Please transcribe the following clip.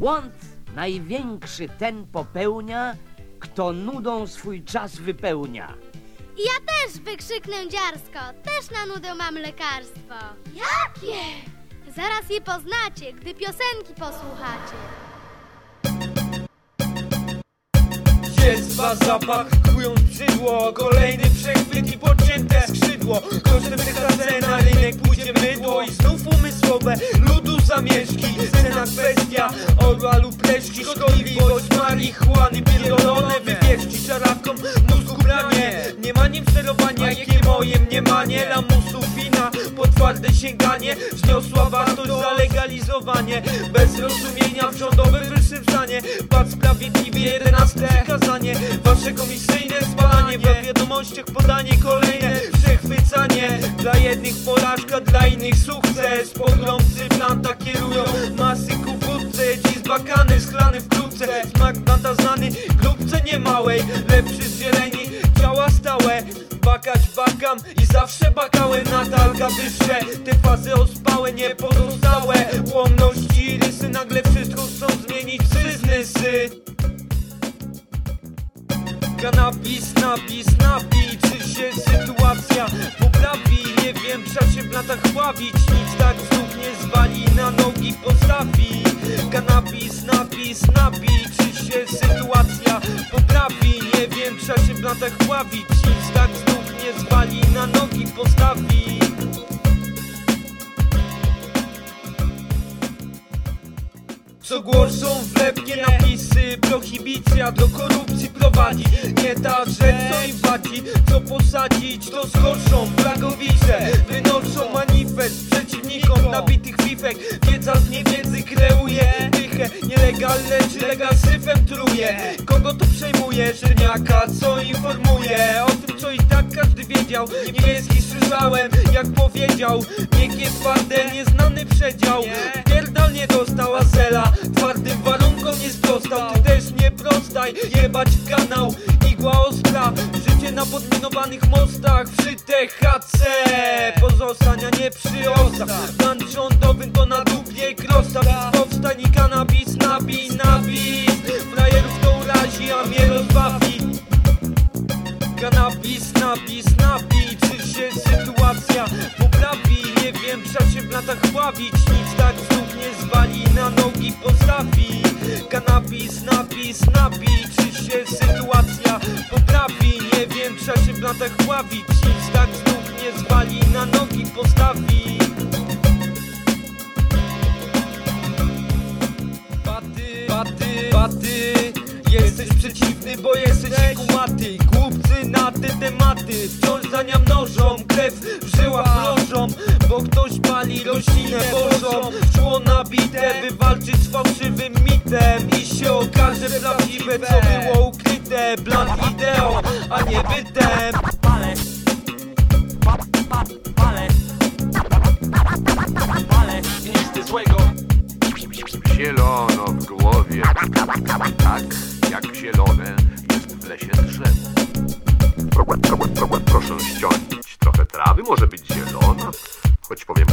Błąd największy ten popełnia, kto nudą swój czas wypełnia. Ja też wykrzyknę dziarsko. Też na nudę mam lekarstwo. Jakie? Zaraz je poznacie, gdy piosenki posłuchacie. Was zapach, kując brzydło Kolejny przechwyt i podcięte skrzydło Kosztem wytracę na rynek pójdzie mydło I znów umysłowe ludu zamieszki kwestia orła lub reszki Szkodliwość marihuany pierdolone Wywierzci czarakom mózgu branie Nie ma nim sterowania, jakie moje mniemanie. Lamusu wina, po twarde sięganie. Wzniosła wartość za legalizowanie Bez rozumienia w rządowym wyższym stanie sprawiedliwie 11 przykazanie Wasze komisyjne spalanie W wiadomościach podanie kolejne Przechwycanie. Dla jednych porażka, dla innych sukces. Pogromcy planta kierują zbakany, schlany wkrótce Smak planta znany, grupce niemałej Lepszy z zieleni, ciała stałe. Bakać bakam i zawsze bakałem Natalka wyższe, te fazy ospałe Nie pozostałe. Łomności, rysy Nagle wszystko chcą zmienić w biznesy Kanabis, napis, napi Czy się sytuacja. Poprawi? Nie wiem, trzeba się w latach ławić Nic tak znów nie zwali, na nogi postawi w latach ławić Nic tak znów nie zwali, na nogi postawi. Co głoszą wlepkie napisy Prohibicja do korupcji prowadzi. Nie ta rzecz co im wadzi Co posadzić to zgorszą Flagowicze. Wynoszą manifest Przeciwnikom nabitych fifek. Wiedza z niewiedzy kreuje Dychę. Nielegalne czy legal syfem truje. Kogo to przejmuje? Żerniaka co informuje O tym co i tak każdy wiedział. Niebieski słyszałem jak powiedział Miękkie twarde nieznany przedział. Pierdol nie dostała zela Twardym warunkom nie sprostał Ty też nie prostaj Jebać w kanał. Igła ostra Życie na podminowanych mostach. Wszyte HC Pozostania nie przy osach latach ławić Nic tak znów nie zwali, na nogi postawi. Kanabis, napis, napij Czy się sytuacja poprawi? Nie wiem, trzeba się w latach ławić Nic tak znów nie zwali, na nogi postawi. Baty, baty, baty Jesteś przeciwny, bo jesteś kumaty. Głupcy na te tematy Wciąż zania mnożą Krew w żyłach Bo ktoś pali roślinę bożą Szło nabite, by walczyć z fałszywym mitem I się okaże prawdziwe, co było ukryte Bland ideą, a nie bytem Pale, pa, pa, pale, pale, nic złego. Zielono w głowie, tak jak zielone jest w lesie drzewo. Pro- pro- pro- Proszę ściąć trochę trawy, może być zielona, choć powiem